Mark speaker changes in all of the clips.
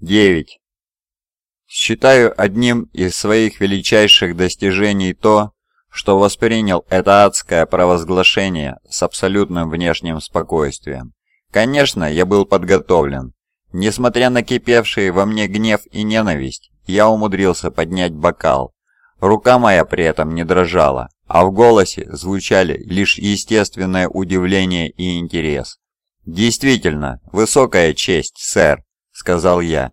Speaker 1: 9. Считаю одним из своих величайших достижений то, что воспринял это адское провозглашение с абсолютным внешним спокойствием. Конечно, я был подготовлен. Несмотря на кипевший во мне гнев и ненависть, я умудрился поднять бокал. Рука моя при этом не дрожала, а в голосе звучали лишь естественное удивление и интерес. Действительно, высокая честь, сэр сказал я.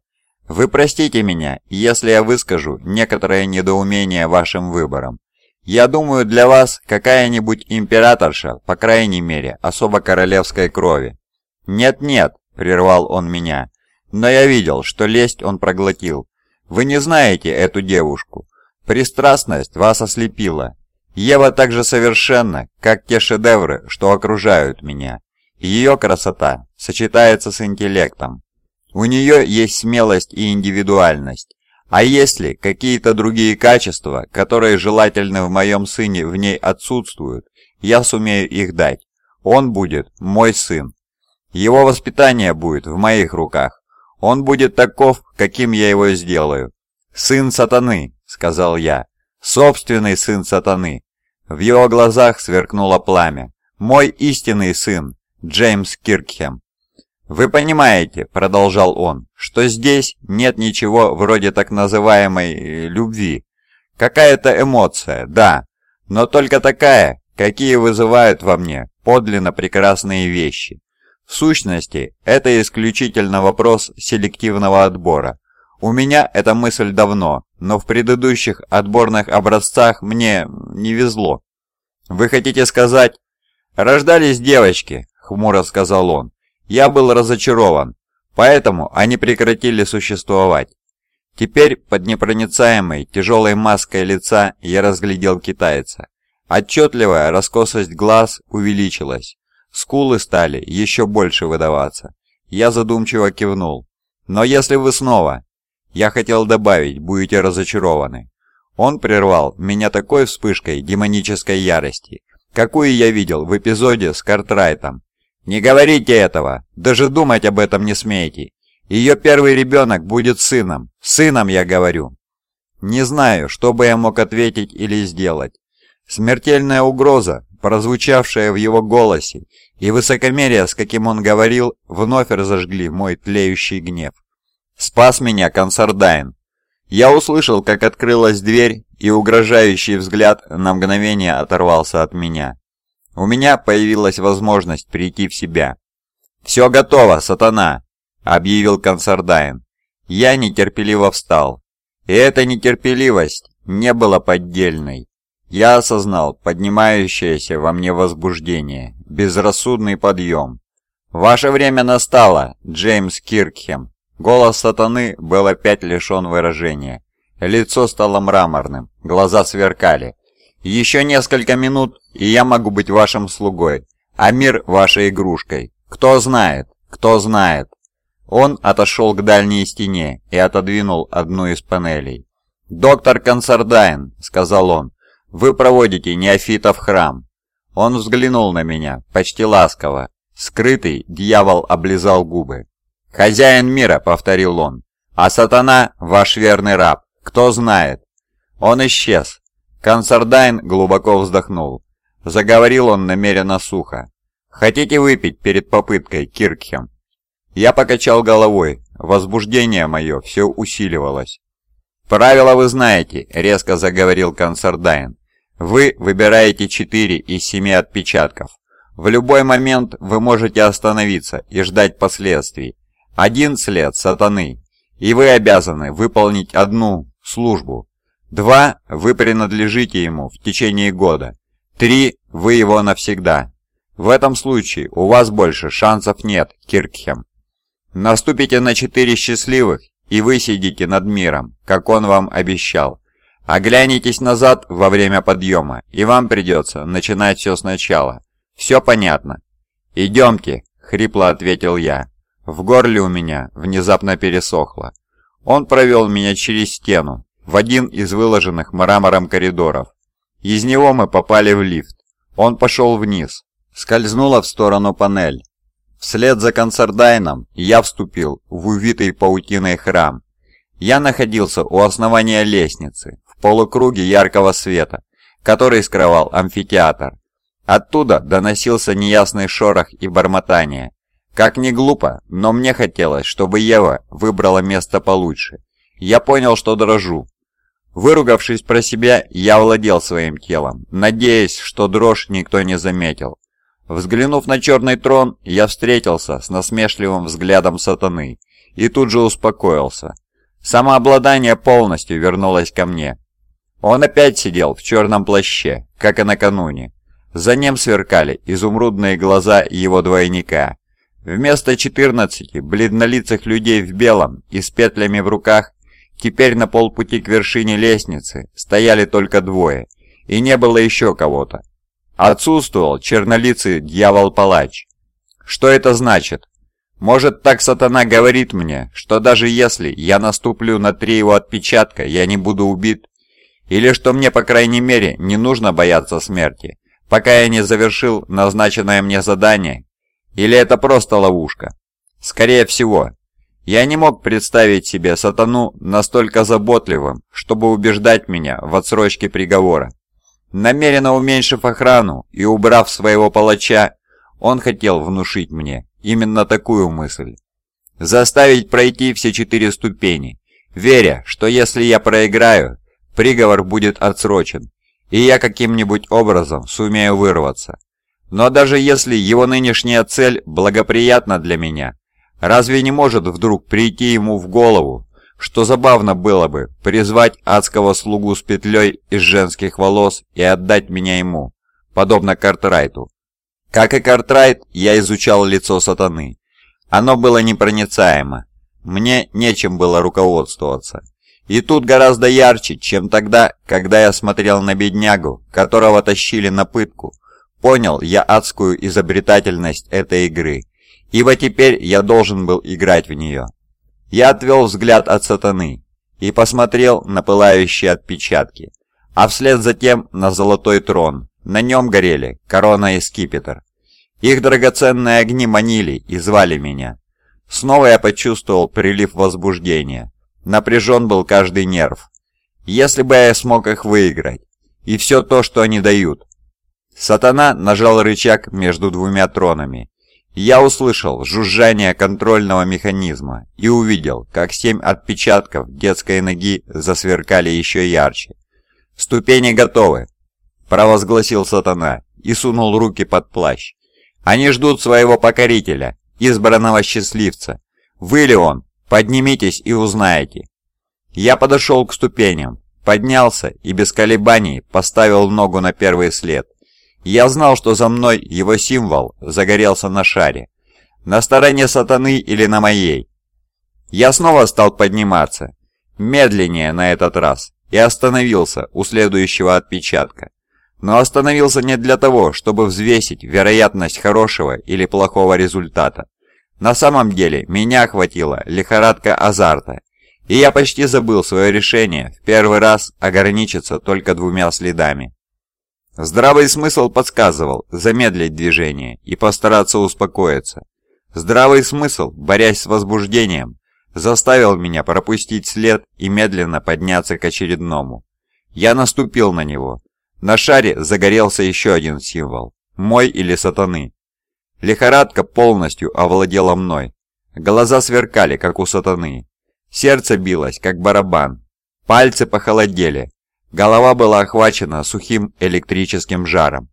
Speaker 1: «Вы простите меня, если я выскажу некоторое недоумение вашим выбором. Я думаю, для вас какая-нибудь императорша, по крайней мере, особо королевской крови». «Нет-нет», — прервал он меня, — «но я видел, что лесть он проглотил. Вы не знаете эту девушку. Пристрастность вас ослепила. Ева так же совершенна, как те шедевры, что окружают меня. Ее красота сочетается с интеллектом, у нее есть смелость и индивидуальность. А если какие-то другие качества, которые желательно в моем сыне в ней отсутствуют, я сумею их дать. Он будет мой сын. Его воспитание будет в моих руках. Он будет таков, каким я его сделаю. «Сын сатаны», — сказал я. «Собственный сын сатаны». В его глазах сверкнуло пламя. «Мой истинный сын, Джеймс Киркхем». «Вы понимаете», — продолжал он, — «что здесь нет ничего вроде так называемой э, любви. Какая-то эмоция, да, но только такая, какие вызывают во мне подлинно прекрасные вещи. В сущности, это исключительно вопрос селективного отбора. У меня эта мысль давно, но в предыдущих отборных образцах мне не везло. Вы хотите сказать? Рождались девочки, хмуро сказал он. Я был разочарован, поэтому они прекратили существовать. Теперь под непроницаемой тяжелой маской лица я разглядел китайца. Отчетливая раскосость глаз увеличилась. Скулы стали еще больше выдаваться. Я задумчиво кивнул. «Но если вы снова...» Я хотел добавить, будете разочарованы. Он прервал меня такой вспышкой демонической ярости, какую я видел в эпизоде с Картрайтом не говорите этого, даже думать об этом не смейте. Ее первый ребенок будет сыном. Сыном, я говорю. Не знаю, что бы я мог ответить или сделать. Смертельная угроза, прозвучавшая в его голосе, и высокомерие, с каким он говорил, вновь разожгли мой тлеющий гнев. Спас меня консардайн. Я услышал, как открылась дверь, и угрожающий взгляд на мгновение оторвался от меня. У меня появилась возможность прийти в себя. «Все готово, сатана!» — объявил Консардайн. Я нетерпеливо встал. И эта нетерпеливость не была поддельной. Я осознал поднимающееся во мне возбуждение, безрассудный подъем. «Ваше время настало, Джеймс Киркхем!» Голос сатаны был опять лишен выражения. Лицо стало мраморным, глаза сверкали. Еще несколько минут, и я могу быть вашим слугой, а мир вашей игрушкой. Кто знает, кто знает. Он отошел к дальней стене и отодвинул одну из панелей. «Доктор Консардайн», — сказал он, — «вы проводите неофита в храм». Он взглянул на меня, почти ласково. Скрытый дьявол облизал губы. «Хозяин мира», — повторил он, — «а сатана — ваш верный раб, кто знает». Он исчез, Консардайн глубоко вздохнул. Заговорил он намеренно сухо. «Хотите выпить перед попыткой, Киркхем?» Я покачал головой. Возбуждение мое все усиливалось. «Правила вы знаете», — резко заговорил Консардайн. «Вы выбираете четыре из семи отпечатков. В любой момент вы можете остановиться и ждать последствий. Один след сатаны, и вы обязаны выполнить одну службу, Два, вы принадлежите ему в течение года. Три, вы его навсегда. В этом случае у вас больше шансов нет, Киркхем. Наступите на четыре счастливых, и вы сидите над миром, как он вам обещал. Оглянитесь назад во время подъема, и вам придется начинать все сначала. Все понятно. «Идемте», — хрипло ответил я. В горле у меня внезапно пересохло. Он провел меня через стену, в один из выложенных мрамором коридоров. Из него мы попали в лифт. Он пошел вниз. Скользнула в сторону панель. Вслед за концердайном я вступил в увитый паутиной храм. Я находился у основания лестницы, в полукруге яркого света, который скрывал амфитеатр. Оттуда доносился неясный шорох и бормотание. Как ни глупо, но мне хотелось, чтобы Ева выбрала место получше. Я понял, что дрожу, Выругавшись про себя, я владел своим телом, надеясь, что дрожь никто не заметил. Взглянув на черный трон, я встретился с насмешливым взглядом сатаны и тут же успокоился. Самообладание полностью вернулось ко мне. Он опять сидел в черном плаще, как и накануне. За ним сверкали изумрудные глаза его двойника. Вместо 14 бледнолицых людей в белом и с петлями в руках Теперь на полпути к вершине лестницы стояли только двое, и не было еще кого-то. Отсутствовал чернолицый дьявол-палач. Что это значит? Может, так сатана говорит мне, что даже если я наступлю на три его отпечатка, я не буду убит? Или что мне, по крайней мере, не нужно бояться смерти, пока я не завершил назначенное мне задание? Или это просто ловушка? Скорее всего, я не мог представить себе сатану настолько заботливым, чтобы убеждать меня в отсрочке приговора. Намеренно уменьшив охрану и убрав своего палача, он хотел внушить мне именно такую мысль. Заставить пройти все четыре ступени, веря, что если я проиграю, приговор будет отсрочен, и я каким-нибудь образом сумею вырваться. Но даже если его нынешняя цель благоприятна для меня, Разве не может вдруг прийти ему в голову, что забавно было бы призвать адского слугу с петлей из женских волос и отдать меня ему, подобно Картрайту? Как и Картрайт, я изучал лицо сатаны. Оно было непроницаемо. Мне нечем было руководствоваться. И тут гораздо ярче, чем тогда, когда я смотрел на беднягу, которого тащили на пытку. Понял я адскую изобретательность этой игры – ибо теперь я должен был играть в нее. Я отвел взгляд от сатаны и посмотрел на пылающие отпечатки, а вслед за тем на золотой трон. На нем горели корона и скипетр. Их драгоценные огни манили и звали меня. Снова я почувствовал прилив возбуждения. Напряжен был каждый нерв. Если бы я смог их выиграть. И все то, что они дают. Сатана нажал рычаг между двумя тронами, я услышал жужжание контрольного механизма и увидел, как семь отпечатков детской ноги засверкали еще ярче. «Ступени готовы!» – провозгласил сатана и сунул руки под плащ. «Они ждут своего покорителя, избранного счастливца. Вы ли он? Поднимитесь и узнаете». Я подошел к ступеням, поднялся и без колебаний поставил ногу на первый след. Я знал, что за мной его символ загорелся на шаре. На стороне сатаны или на моей. Я снова стал подниматься. Медленнее на этот раз. И остановился у следующего отпечатка. Но остановился не для того, чтобы взвесить вероятность хорошего или плохого результата. На самом деле меня охватила лихорадка азарта. И я почти забыл свое решение в первый раз ограничиться только двумя следами. Здравый смысл подсказывал замедлить движение и постараться успокоиться. Здравый смысл, борясь с возбуждением, заставил меня пропустить след и медленно подняться к очередному. Я наступил на него. На шаре загорелся еще один символ. Мой или сатаны. Лихорадка полностью овладела мной. Глаза сверкали, как у сатаны. Сердце билось, как барабан. Пальцы похолодели, Голова была охвачена сухим электрическим жаром.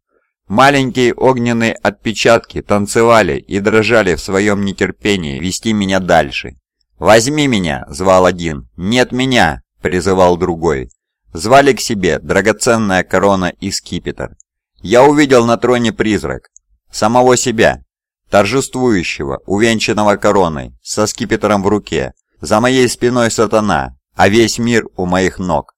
Speaker 1: Маленькие огненные отпечатки танцевали и дрожали в своем нетерпении вести меня дальше. «Возьми меня!» – звал один. «Нет меня!» – призывал другой. Звали к себе драгоценная корона и скипетр. Я увидел на троне призрак. Самого себя. Торжествующего, увенчанного короной, со скипетром в руке. За моей спиной сатана, а весь мир у моих ног.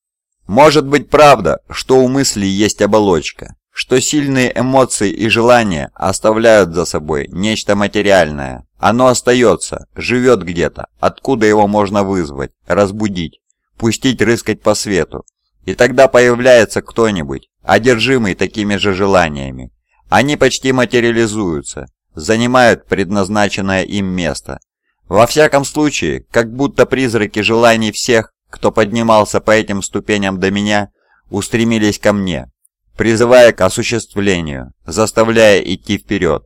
Speaker 1: Может быть правда, что у мысли есть оболочка, что сильные эмоции и желания оставляют за собой нечто материальное. Оно остается, живет где-то, откуда его можно вызвать, разбудить, пустить рыскать по свету. И тогда появляется кто-нибудь, одержимый такими же желаниями. Они почти материализуются, занимают предназначенное им место. Во всяком случае, как будто призраки желаний всех, кто поднимался по этим ступеням до меня, устремились ко мне, призывая к осуществлению, заставляя идти вперед.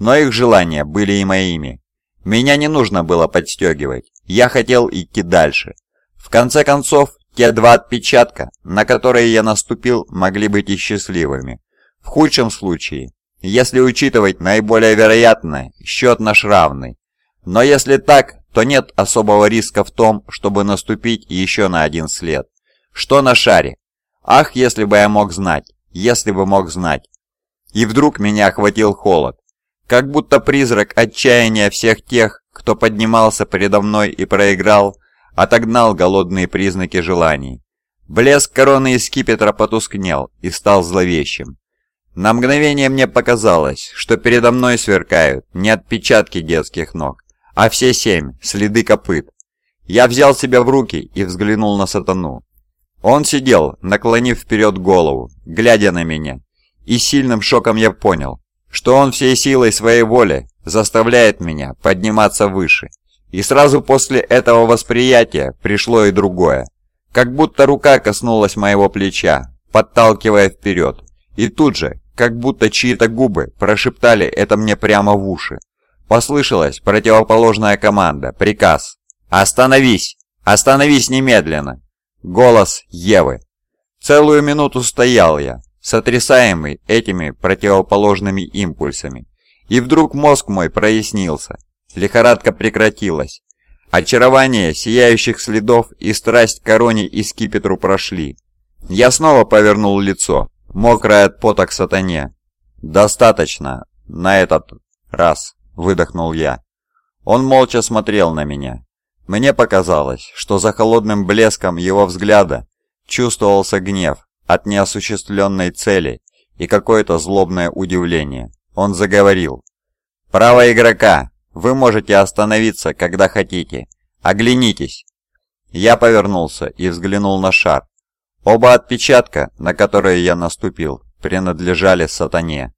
Speaker 1: Но их желания были и моими. Меня не нужно было подстегивать, я хотел идти дальше. В конце концов, те два отпечатка, на которые я наступил, могли быть и счастливыми. В худшем случае, если учитывать наиболее вероятное, счет наш равный. Но если так, то нет особого риска в том, чтобы наступить еще на один след. Что на шаре? Ах, если бы я мог знать, если бы мог знать. И вдруг меня охватил холод. Как будто призрак отчаяния всех тех, кто поднимался передо мной и проиграл, отогнал голодные признаки желаний. Блеск короны из скипетра потускнел и стал зловещим. На мгновение мне показалось, что передо мной сверкают не отпечатки детских ног, а все семь – следы копыт. Я взял себя в руки и взглянул на сатану. Он сидел, наклонив вперед голову, глядя на меня, и сильным шоком я понял, что он всей силой своей воли заставляет меня подниматься выше. И сразу после этого восприятия пришло и другое. Как будто рука коснулась моего плеча, подталкивая вперед. И тут же, как будто чьи-то губы прошептали это мне прямо в уши. Послышалась противоположная команда, приказ. «Остановись! Остановись немедленно!» Голос Евы. Целую минуту стоял я, сотрясаемый этими противоположными импульсами. И вдруг мозг мой прояснился. Лихорадка прекратилась. Очарование сияющих следов и страсть к короне и скипетру прошли. Я снова повернул лицо, мокрое от пота к сатане. Достаточно на этот раз. — выдохнул я. Он молча смотрел на меня. Мне показалось, что за холодным блеском его взгляда чувствовался гнев от неосуществленной цели и какое-то злобное удивление. Он заговорил. «Право игрока! Вы можете остановиться, когда хотите. Оглянитесь!» Я повернулся и взглянул на шар. Оба отпечатка, на которые я наступил, принадлежали сатане.